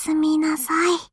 すみなさい。